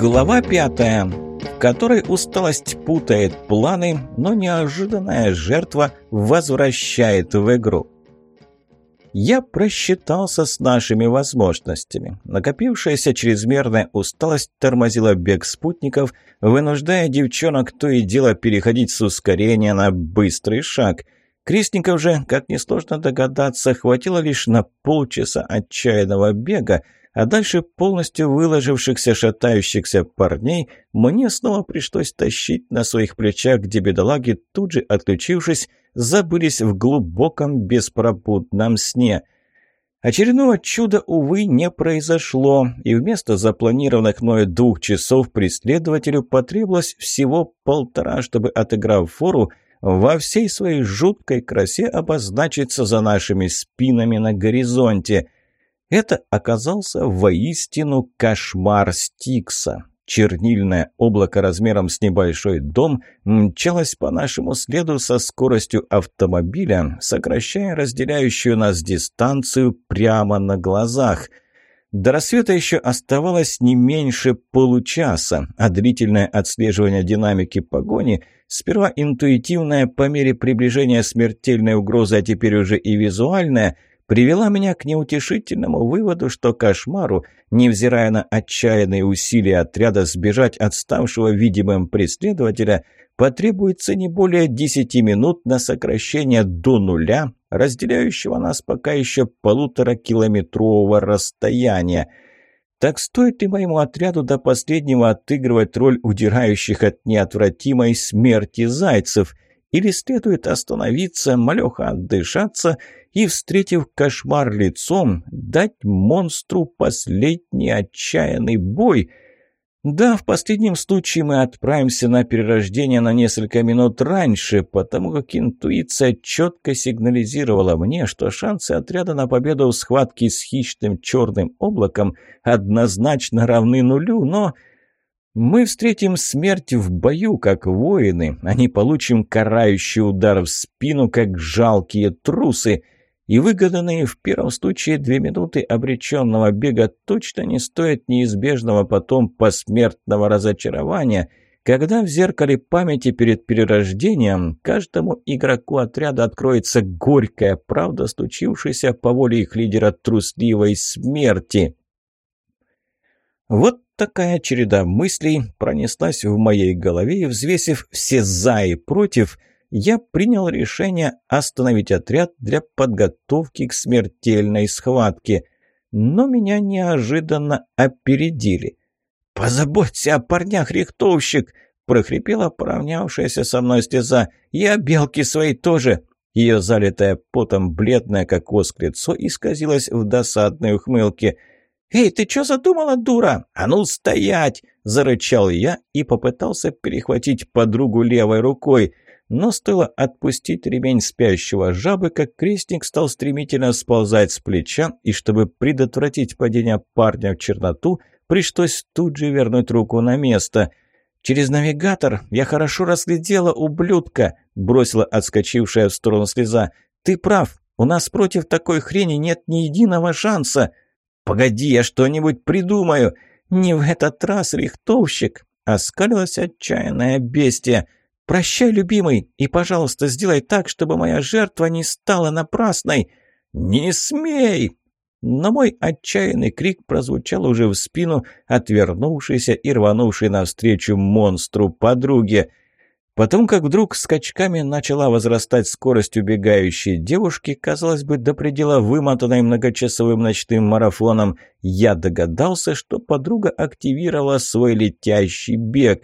Глава пятая, в которой усталость путает планы, но неожиданная жертва возвращает в игру. Я просчитался с нашими возможностями. Накопившаяся чрезмерная усталость тормозила бег спутников, вынуждая девчонок то и дело переходить с ускорения на быстрый шаг. Крестников же, как несложно догадаться, хватило лишь на полчаса отчаянного бега, а дальше полностью выложившихся шатающихся парней мне снова пришлось тащить на своих плечах, где бедолаги, тут же отключившись, забылись в глубоком беспробудном сне. Очередного чуда, увы, не произошло, и вместо запланированных мною двух часов преследователю потребовалось всего полтора, чтобы, отыграв фору, во всей своей жуткой красе обозначиться за нашими спинами на горизонте – это оказался воистину кошмар Стикса. Чернильное облако размером с небольшой дом мчалось по нашему следу со скоростью автомобиля, сокращая разделяющую нас дистанцию прямо на глазах. До рассвета еще оставалось не меньше получаса, а длительное отслеживание динамики погони, сперва интуитивное по мере приближения смертельной угрозы, а теперь уже и визуальное – привела меня к неутешительному выводу, что кошмару, невзирая на отчаянные усилия отряда сбежать от ставшего видимым преследователя, потребуется не более десяти минут на сокращение до нуля, разделяющего нас пока еще полуторакилометрового расстояния. Так стоит ли моему отряду до последнего отыгрывать роль удирающих от неотвратимой смерти зайцев – или следует остановиться, малеха отдышаться и, встретив кошмар лицом, дать монстру последний отчаянный бой. Да, в последнем случае мы отправимся на перерождение на несколько минут раньше, потому как интуиция четко сигнализировала мне, что шансы отряда на победу в схватке с хищным черным облаком однозначно равны нулю, но... Мы встретим смерть в бою, как воины, а не получим карающий удар в спину, как жалкие трусы. И выгоданные в первом случае две минуты обреченного бега точно не стоят неизбежного потом посмертного разочарования, когда в зеркале памяти перед перерождением каждому игроку отряда откроется горькая правда, случившаяся по воле их лидера трусливой смерти. Вот такая череда мыслей пронеслась в моей голове, и, взвесив все «за» и «против», я принял решение остановить отряд для подготовки к смертельной схватке. Но меня неожиданно опередили. «Позаботься о парнях, рихтовщик!» – прохрипела поравнявшаяся со мной стеза. «Я белки свои тоже!» Ее залитое потом бледное, как воск лицо, исказилось в досадной ухмылке – «Эй, ты что задумала, дура? А ну стоять!» – зарычал я и попытался перехватить подругу левой рукой. Но стоило отпустить ремень спящего жабы, как крестник стал стремительно сползать с плеча, и чтобы предотвратить падение парня в черноту, пришлось тут же вернуть руку на место. «Через навигатор я хорошо разглядела ублюдка», – бросила отскочившая в сторону слеза. «Ты прав, у нас против такой хрени нет ни единого шанса». «Погоди, я что-нибудь придумаю!» «Не в этот раз, рихтовщик!» — оскалилась отчаянная бестия. «Прощай, любимый, и, пожалуйста, сделай так, чтобы моя жертва не стала напрасной!» «Не смей!» Но мой отчаянный крик прозвучал уже в спину, отвернувшейся и рванувшей навстречу монстру подруге. Потом, как вдруг скачками начала возрастать скорость убегающей девушки, казалось бы, до предела вымотанной многочасовым ночным марафоном, я догадался, что подруга активировала свой летящий бег.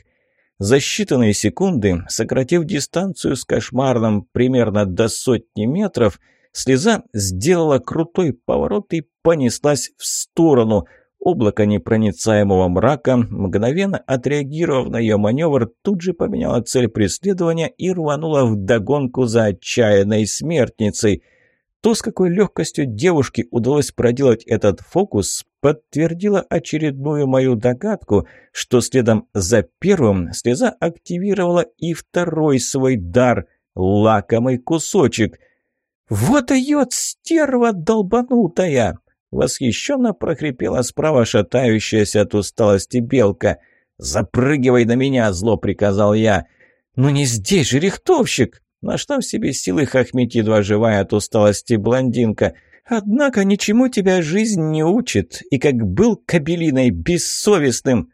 За считанные секунды, сократив дистанцию с кошмарным примерно до сотни метров, слеза сделала крутой поворот и понеслась в сторону – Облако непроницаемого мрака, мгновенно отреагировав на ее маневр, тут же поменяло цель преследования и рвануло вдогонку за отчаянной смертницей. То, с какой легкостью девушке удалось проделать этот фокус, подтвердило очередную мою догадку, что следом за первым слеза активировала и второй свой дар – лакомый кусочек. «Вот дает стерва долбанутая!» Восхищенно прохрипела справа шатающаяся от усталости белка. «Запрыгивай на меня!» – зло приказал я. «Ну не здесь же, рихтовщик!» Нашла в себе силы хохмить едва живая от усталости блондинка. «Однако ничему тебя жизнь не учит, и как был кабелиной бессовестным...»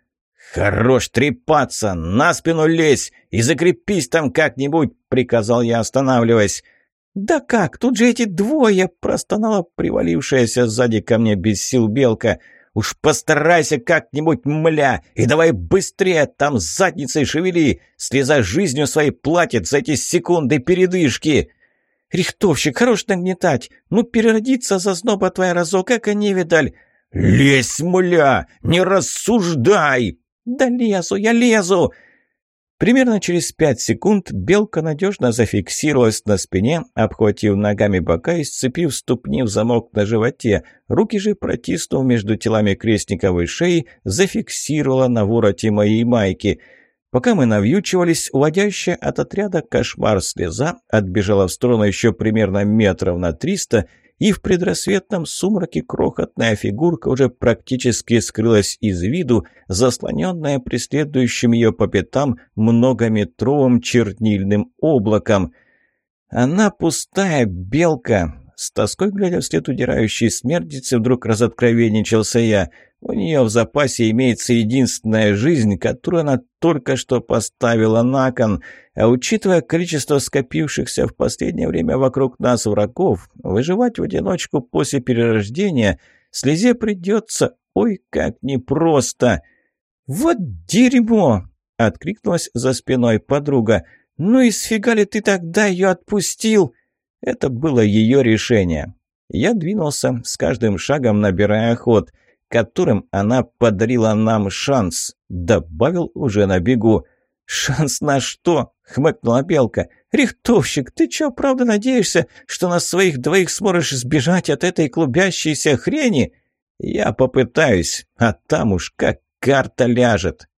«Хорош трепаться! На спину лезь и закрепись там как-нибудь!» — приказал я, останавливаясь. «Да как? Тут же эти двое!» — простонала привалившаяся сзади ко мне без сил белка. «Уж постарайся как-нибудь, мля, и давай быстрее, там задницей шевели, слеза жизнью своей платит за эти секунды передышки!» «Рихтовщик, хорош нагнетать! Ну, переродиться за зноба твоя разок, как они видаль!» «Лезь, мля, не рассуждай!» «Да лезу, я лезу!» Примерно через пять секунд белка надежно зафиксировалась на спине, обхватив ногами бока и сцепив ступни в замок на животе. Руки же, протиснув между телами крестниковой шеи, зафиксировала на вороте моей майки. Пока мы навьючивались, уводящая от отряда кошмар слеза отбежала в сторону еще примерно метров на триста и в предрассветном сумраке крохотная фигурка уже практически скрылась из виду, заслоненная преследующим ее по пятам многометровым чернильным облаком. «Она пустая белка!» С тоской, глядя вслед удирающей смердицы, вдруг разоткровенничался я – у нее в запасе имеется единственная жизнь, которую она только что поставила на кон. А учитывая количество скопившихся в последнее время вокруг нас врагов, выживать в одиночку после перерождения слезе придется, ой, как непросто. «Вот дерьмо!» — откликнулась за спиной подруга. «Ну и сфига ли ты тогда ее отпустил?» Это было ее решение. Я двинулся, с каждым шагом набирая ход — которым она подарила нам шанс», — добавил уже на бегу. «Шанс на что?» — хмыкнула Белка. «Рихтовщик, ты чё, правда надеешься, что на своих двоих сможешь сбежать от этой клубящейся хрени?» «Я попытаюсь, а там уж как карта ляжет».